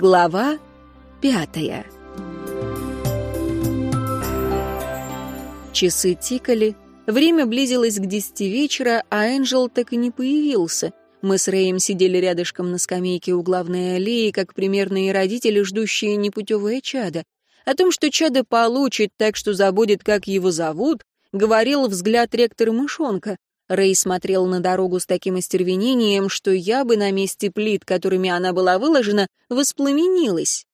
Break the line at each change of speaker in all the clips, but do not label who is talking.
Глава пятая Часы тикали, время близилось к десяти вечера, а Энджел так и не появился. Мы с Рэем сидели рядышком на скамейке у главной аллеи, как примерные родители, ждущие непутевое чадо. О том, что чадо получит так, что забудет, как его зовут, говорил взгляд ректора Мышонка. Рэй смотрел на дорогу с таким остервенением, что я бы на месте плит, которыми она была выложена, воспламенилась.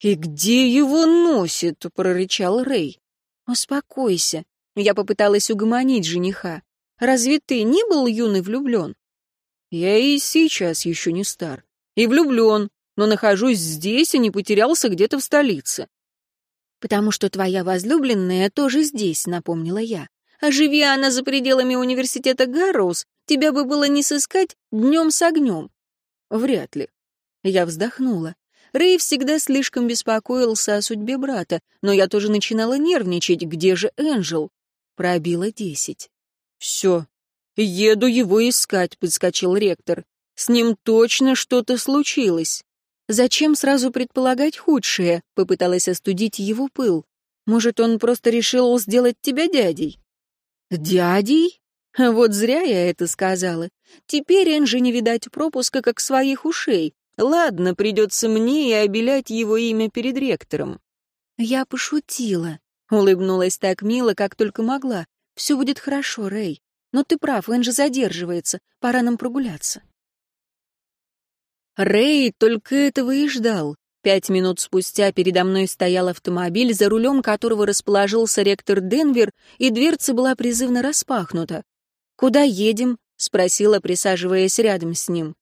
«И где его носит?» — прорычал Рэй. «Успокойся». Я попыталась угомонить жениха. «Разве ты не был юный влюблен?» «Я и сейчас еще не стар. И влюблен, но нахожусь здесь и не потерялся где-то в столице». «Потому что твоя возлюбленная тоже здесь», — напомнила я. А живи она за пределами университета Гарроуз, тебя бы было не сыскать днем с огнем. Вряд ли. Я вздохнула. Рэй всегда слишком беспокоился о судьбе брата, но я тоже начинала нервничать. Где же Энджел? Пробило десять. Все. Еду его искать, подскочил ректор. С ним точно что-то случилось. Зачем сразу предполагать худшее? Попыталась остудить его пыл. Может, он просто решил сделать тебя дядей? «Дядей?» Вот зря я это сказала. Теперь Энжи не видать пропуска, как своих ушей. Ладно, придется мне и обелять его имя перед ректором. Я пошутила. Улыбнулась так мило, как только могла. Все будет хорошо, Рэй. Но ты прав, Энжи задерживается. Пора нам прогуляться. Рэй только этого и ждал. Пять минут спустя передо мной стоял автомобиль, за рулем которого расположился ректор Денвер, и дверца была призывно распахнута. «Куда едем?» — спросила, присаживаясь рядом с ним.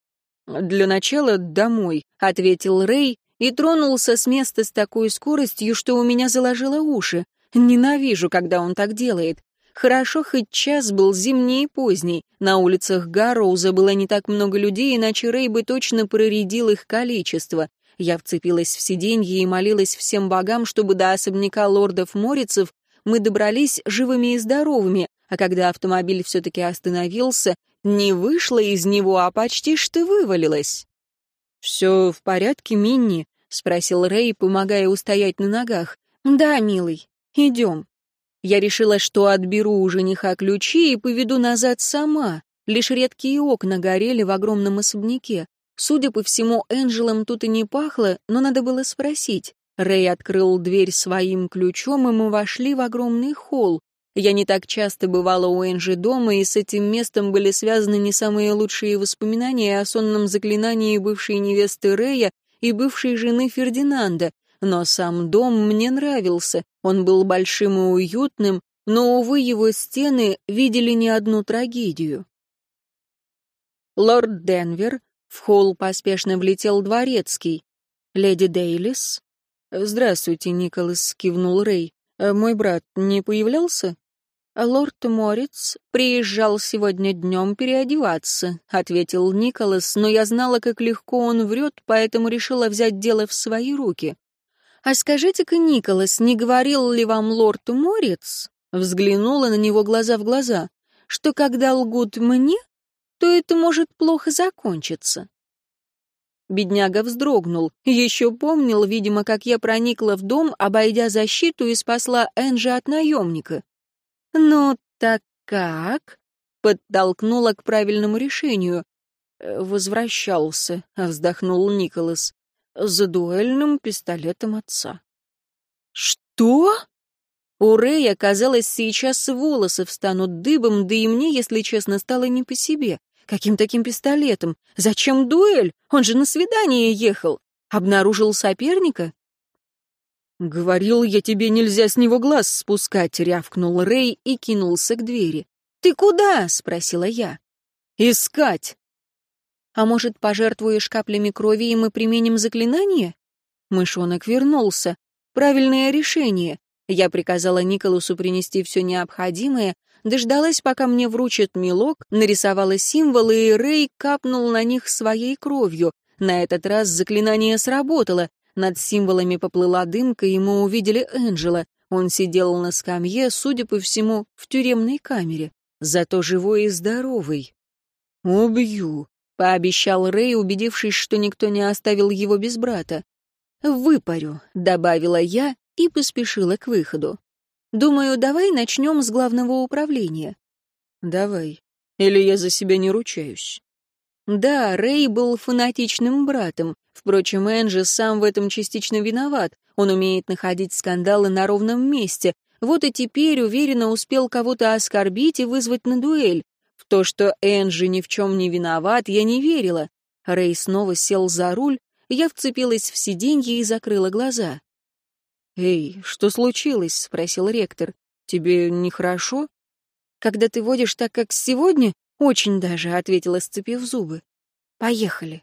«Для начала домой», — ответил Рэй и тронулся с места с такой скоростью, что у меня заложило уши. Ненавижу, когда он так делает. Хорошо, хоть час был зимний и поздний. На улицах Гарроуза было не так много людей, иначе Рэй бы точно проредил их количество. Я вцепилась в сиденье и молилась всем богам, чтобы до особняка лордов-морицев мы добрались живыми и здоровыми, а когда автомобиль все-таки остановился, не вышла из него, а почти что вывалилась. «Все в порядке, Минни?» — спросил Рэй, помогая устоять на ногах. «Да, милый, идем». Я решила, что отберу у жениха ключи и поведу назад сама. Лишь редкие окна горели в огромном особняке. Судя по всему, Энджелом тут и не пахло, но надо было спросить. Рэй открыл дверь своим ключом, и мы вошли в огромный холл. Я не так часто бывала у Энджи дома, и с этим местом были связаны не самые лучшие воспоминания о сонном заклинании бывшей невесты Рэя и бывшей жены Фердинанда. Но сам дом мне нравился, он был большим и уютным, но, увы, его стены видели не одну трагедию. Лорд Денвер в холл поспешно влетел дворецкий. «Леди Дейлис?» «Здравствуйте, Николас», — кивнул Рэй. «Э, «Мой брат не появлялся?» «Лорд Морец приезжал сегодня днем переодеваться», — ответил Николас, но я знала, как легко он врет, поэтому решила взять дело в свои руки. «А скажите-ка, Николас, не говорил ли вам лорд Морец?» Взглянула на него глаза в глаза. «Что когда лгут мне, то это может плохо закончиться. Бедняга вздрогнул. Еще помнил, видимо, как я проникла в дом, обойдя защиту и спасла Энжи от наемника. «Ну, так как?» — подтолкнула к правильному решению. «Э, «Возвращался», — вздохнул Николас, — «за дуэльным пистолетом отца». «Что?» У Рэя, казалось, сейчас волосы встанут дыбом, да и мне, если честно, стало не по себе. Каким таким пистолетом? Зачем дуэль? Он же на свидание ехал. Обнаружил соперника? «Говорил я тебе, нельзя с него глаз спускать», — рявкнул Рэй и кинулся к двери. «Ты куда?» — спросила я. «Искать». «А может, пожертвуешь каплями крови, и мы применим заклинание?» Мышонок вернулся. «Правильное решение. Я приказала Николасу принести все необходимое, дождалась, пока мне вручат мелок, нарисовала символы, и Рэй капнул на них своей кровью. На этот раз заклинание сработало. Над символами поплыла дымка, и мы увидели Энджела. Он сидел на скамье, судя по всему, в тюремной камере. Зато живой и здоровый. «Убью», — пообещал Рэй, убедившись, что никто не оставил его без брата. «Выпарю», — добавила я и поспешила к выходу. «Думаю, давай начнем с главного управления».
«Давай. Или я за себя не ручаюсь».
Да, Рэй был фанатичным братом. Впрочем, Энджи сам в этом частично виноват. Он умеет находить скандалы на ровном месте. Вот и теперь уверенно успел кого-то оскорбить и вызвать на дуэль. В то, что Энджи ни в чем не виноват, я не верила. Рэй снова сел за руль, я вцепилась в сиденье и закрыла глаза.
«Эй, что случилось?» — спросил ректор. «Тебе нехорошо?»
«Когда ты водишь так, как сегодня, очень даже», — ответила, сцепив зубы. «Поехали».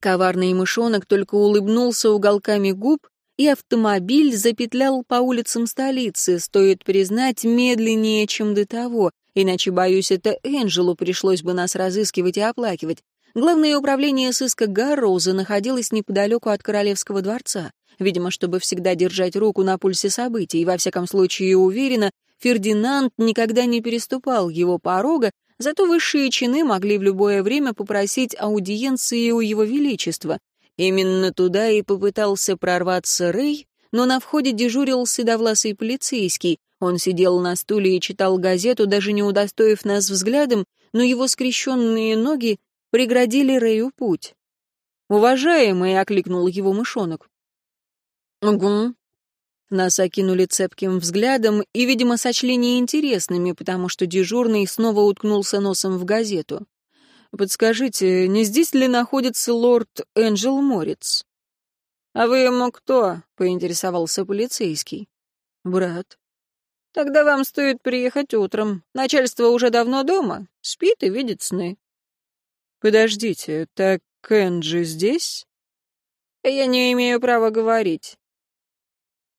Коварный мышонок только улыбнулся уголками губ, и автомобиль запетлял по улицам столицы, стоит признать, медленнее, чем до того, иначе, боюсь, это Энджелу пришлось бы нас разыскивать и оплакивать. Главное управление сыска Гарроуза находилось неподалеку от Королевского дворца. Видимо, чтобы всегда держать руку на пульсе событий, во всяком случае уверена, Фердинанд никогда не переступал его порога, зато высшие чины могли в любое время попросить аудиенции у его величества. Именно туда и попытался прорваться Рэй, но на входе дежурил седовласый полицейский. Он сидел на стуле и читал газету, даже не удостоив нас взглядом, но его скрещенные ноги преградили Рэю путь. «Уважаемый!» — окликнул его мышонок. «Угу». Нас окинули цепким взглядом и, видимо, сочли неинтересными, потому что дежурный снова уткнулся носом в газету. «Подскажите, не здесь ли находится лорд Энджел Морец?» «А вы ему кто?» — поинтересовался полицейский. «Брат». «Тогда вам стоит приехать утром. Начальство уже давно дома, спит и видит сны». «Подождите, так Энджи здесь?» «Я не имею права говорить».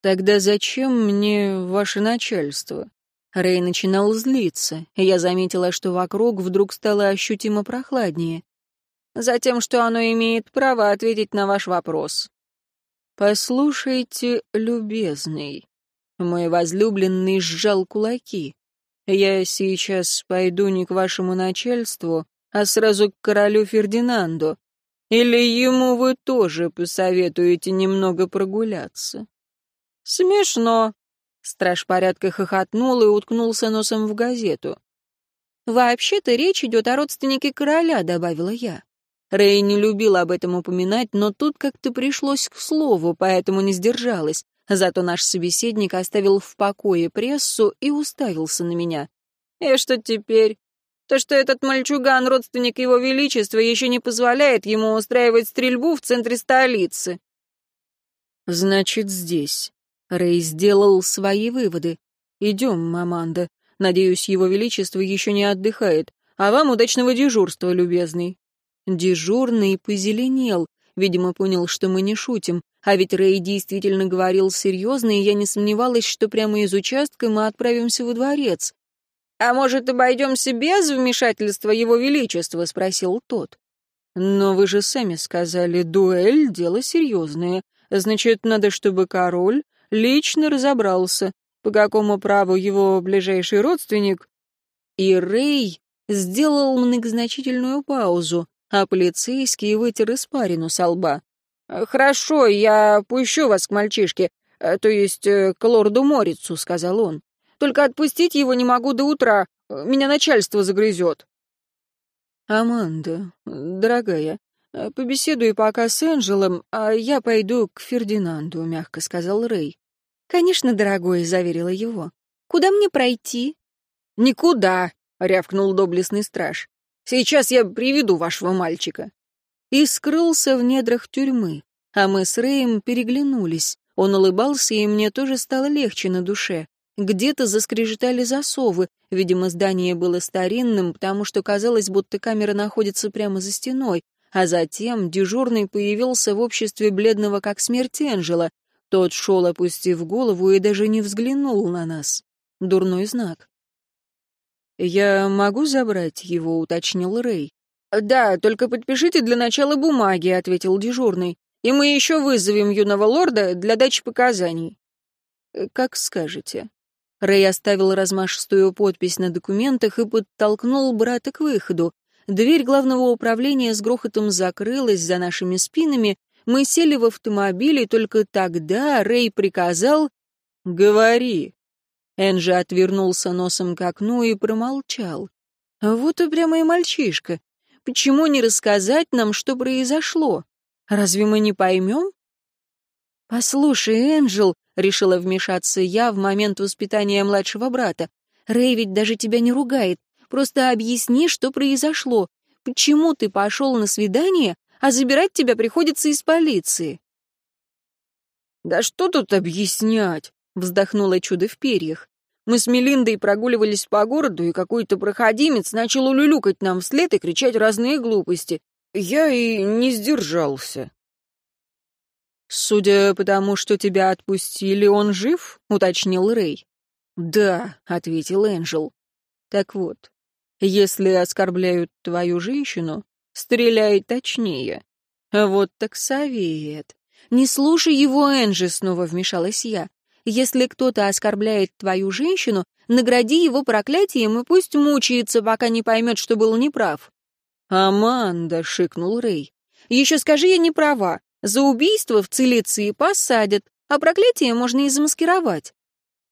«Тогда зачем мне ваше начальство?» Рэй начинал злиться, я заметила, что вокруг вдруг стало ощутимо прохладнее. «Затем, что оно имеет право ответить на ваш вопрос». «Послушайте, любезный». Мой возлюбленный сжал кулаки. «Я сейчас пойду не к вашему начальству, а сразу к королю Фердинанду. Или ему вы тоже посоветуете немного прогуляться?» «Смешно», Страж порядка хохотнул и уткнулся носом в газету. «Вообще-то речь идет о родственнике короля», — добавила я. Рэй не любил об этом упоминать, но тут как-то пришлось к слову, поэтому не сдержалась. Зато наш собеседник оставил в покое прессу и уставился на меня. «И что теперь? То, что этот мальчуган, родственник его величества, еще не позволяет ему устраивать стрельбу в центре столицы». «Значит, здесь». Рэй сделал свои выводы. «Идем, маманда. Надеюсь, его величество еще не отдыхает. А вам удачного дежурства, любезный». Дежурный позеленел. Видимо, понял, что мы не шутим. А ведь Рэй действительно говорил серьезно, и я не сомневалась, что прямо из участка мы отправимся во дворец. «А может, обойдемся без вмешательства его величества?» — спросил тот. «Но вы же сами сказали, дуэль — дело серьезное. Значит, надо, чтобы король лично разобрался, по какому праву его ближайший родственник. И Рэй сделал многозначительную паузу, а полицейский вытер испарину со лба. «Хорошо, я пущу вас к мальчишке, э, то есть э, к лорду Морицу», — сказал он. «Только отпустить его не могу до утра, меня начальство загрызет». «Аманда, дорогая, побеседуй пока с Энджелом, а я пойду к Фердинанду», — мягко сказал Рэй. «Конечно, дорогой», — заверила его. «Куда мне пройти?» «Никуда», — рявкнул доблестный страж. «Сейчас я приведу вашего мальчика». И скрылся в недрах тюрьмы, а мы с Рэем переглянулись. Он улыбался, и мне тоже стало легче на душе. Где-то заскрежетали засовы, видимо, здание было старинным, потому что казалось, будто камера находится прямо за стеной, а затем дежурный появился в обществе бледного как смерть Энджела, тот шел, опустив голову, и даже не взглянул на нас. Дурной знак. «Я могу забрать его?» — уточнил Рэй. «Да, только подпишите для начала бумаги», — ответил дежурный. «И мы еще вызовем юного лорда для дачи показаний». «Как скажете». Рэй оставил размашистую подпись на документах и подтолкнул брата к выходу. Дверь главного управления с грохотом закрылась за нашими спинами, Мы сели в автомобиль, и только тогда Рэй приказал «Говори». Энджи отвернулся носом к окну и промолчал. Вот упрямый мальчишка. Почему не рассказать нам, что произошло? Разве мы не поймем? «Послушай, Энджел», — решила вмешаться я в момент воспитания младшего брата, «Рэй ведь даже тебя не ругает. Просто объясни, что произошло. Почему ты пошел на свидание, а забирать тебя приходится из полиции?»
«Да что тут объяснять?» — вздохнула чудо в перьях. «Мы с Мелиндой прогуливались по городу, и какой-то проходимец начал улюлюкать нам вслед и кричать разные глупости. Я и не сдержался».
«Судя по тому, что тебя отпустили, он жив?» — уточнил Рэй.
«Да», — ответил Энджел.
«Так вот, если оскорбляют твою женщину, стреляй точнее. Вот так совет. Не слушай его, Энджи, снова вмешалась я. Если кто-то оскорбляет твою женщину, награди его проклятием и пусть мучается, пока не поймет, что был неправ.
«Аманда», — шикнул Рэй.
«Еще скажи, я не права. За убийство в Цилиции посадят, а проклятие можно и замаскировать».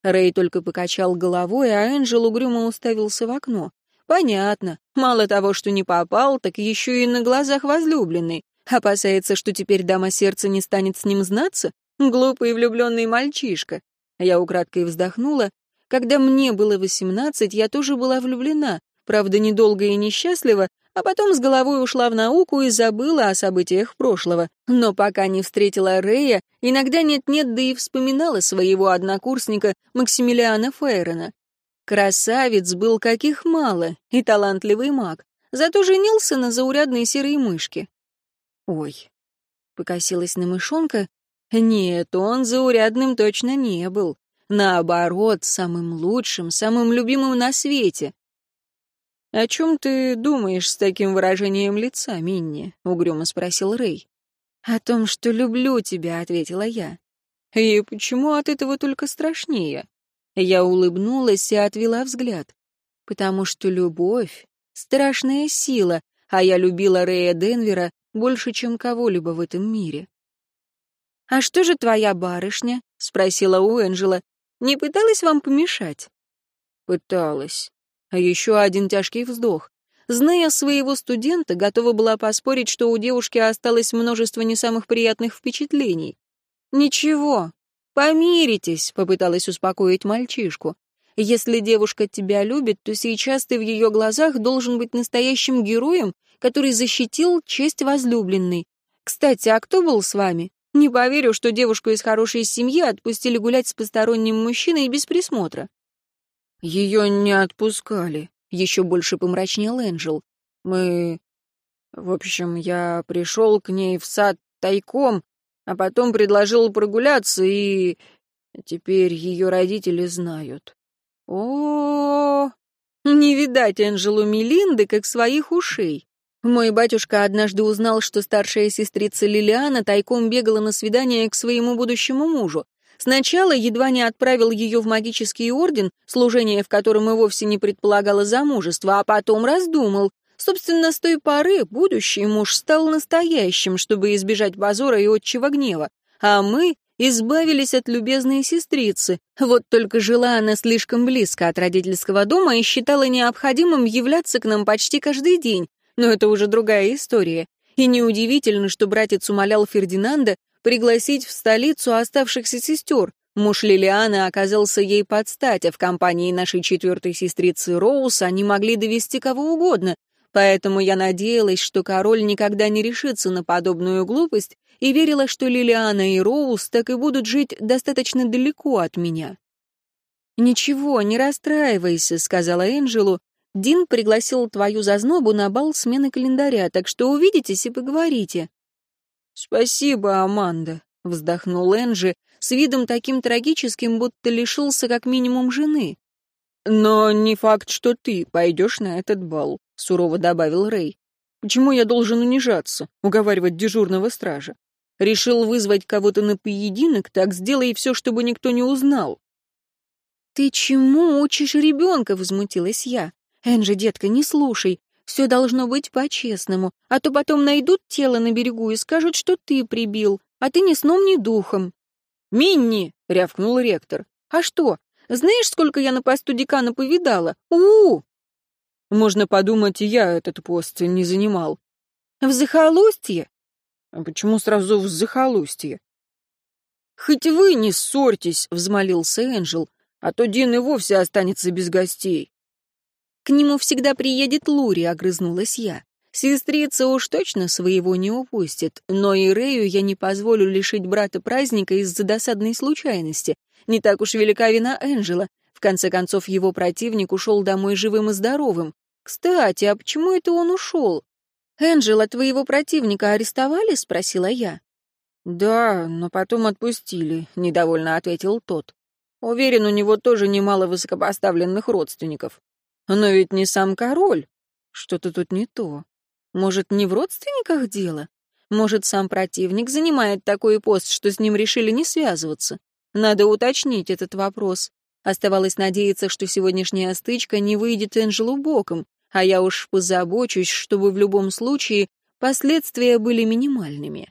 Рэй только покачал головой, а Энджел угрюмо уставился в окно. «Понятно. Мало того, что не попал, так еще и на глазах возлюбленный. Опасается, что теперь дама сердца не станет с ним знаться? Глупый влюбленный мальчишка. Я украдкой вздохнула. Когда мне было восемнадцать, я тоже была влюблена. Правда, недолго и несчастливо, а потом с головой ушла в науку и забыла о событиях прошлого. Но пока не встретила Рея, иногда нет-нет, да и вспоминала своего однокурсника Максимилиана Фейрона. Красавец был каких мало, и талантливый маг. Зато женился на заурядной серой мышке. Ой, покосилась на мышонка. Нет, он заурядным точно не был. Наоборот, самым лучшим, самым любимым на свете. «О чем ты думаешь с таким выражением лица, Минни?» — угрюмо спросил Рэй. «О том, что люблю тебя», — ответила я. «И почему от этого только страшнее?» Я улыбнулась и отвела взгляд. «Потому что любовь — страшная сила, а я любила Рэя Денвера больше, чем кого-либо в этом мире». «А что же твоя барышня?» — спросила у Энджела. «Не пыталась вам помешать?»
«Пыталась.
А еще один тяжкий вздох. Зная своего студента, готова была поспорить, что у девушки осталось множество не самых приятных впечатлений. «Ничего, помиритесь», — попыталась успокоить мальчишку. «Если девушка тебя любит, то сейчас ты в ее глазах должен быть настоящим героем, который защитил честь возлюбленной. Кстати, а кто был с вами? Не поверю, что девушку из хорошей семьи отпустили гулять с посторонним мужчиной без присмотра».
Ее не отпускали. Еще больше помрачнел Энджел. Мы... В общем, я пришел к ней в сад тайком, а потом предложил прогуляться, и... Теперь ее родители знают.
О, -о, -о, не видать Энджелу Мелинды, как своих ушей. Мой батюшка однажды узнал, что старшая сестрица Лилиана тайком бегала на свидание к своему будущему мужу. Сначала едва не отправил ее в магический орден, служение в котором и вовсе не предполагало замужество, а потом раздумал. Собственно, с той поры будущий муж стал настоящим, чтобы избежать позора и отчего гнева. А мы избавились от любезной сестрицы. Вот только жила она слишком близко от родительского дома и считала необходимым являться к нам почти каждый день. Но это уже другая история. И неудивительно, что братец умолял Фердинанда пригласить в столицу оставшихся сестер. Муж Лилианы оказался ей под стать, а в компании нашей четвертой сестрицы Роуз они могли довести кого угодно, поэтому я надеялась, что король никогда не решится на подобную глупость и верила, что Лилиана и Роуз так и будут жить достаточно далеко от меня. «Ничего, не расстраивайся», — сказала Энджелу. «Дин пригласил твою зазнобу на бал смены календаря, так что увидитесь и поговорите».
«Спасибо, Аманда», — вздохнул Энджи с видом таким трагическим, будто лишился как минимум жены. «Но не факт, что ты пойдешь на этот бал», — сурово добавил Рэй. «Почему я должен унижаться, уговаривать дежурного стража? Решил вызвать кого-то на поединок, так сделай все, чтобы никто не узнал».
«Ты чему учишь ребенка?» — возмутилась я. «Энджи, детка, не слушай. Все должно быть по-честному, а то потом найдут тело на берегу и скажут, что ты прибил, а ты ни сном, ни духом».
«Минни!» — рявкнул ректор.
«А что? Знаешь, сколько я на посту декана повидала? у,
Можно подумать, я этот пост не занимал.
В захолустье?
А почему сразу в захолустье?
Хоть вы не ссорьтесь, взмолился Энджел, а то Дин и вовсе останется без гостей. К нему всегда приедет Лури, огрызнулась я. Сестрица уж точно своего не упустит, но и Рэю я не позволю лишить брата праздника из-за досадной случайности. Не так уж велика вина Энджела. В конце концов, его противник ушел домой живым и здоровым. Кстати, а почему это он ушел? «Энджела, твоего противника арестовали?» — спросила я.
«Да, но потом отпустили», — недовольно ответил тот. «Уверен, у него тоже немало высокопоставленных родственников. Но ведь не сам король. Что-то тут не то. Может, не в родственниках дело? Может, сам противник занимает такой пост, что с ним решили не связываться? Надо уточнить этот вопрос. Оставалось надеяться, что сегодняшняя стычка не выйдет Энджелу боком, а я уж позабочусь, чтобы в любом случае последствия были минимальными.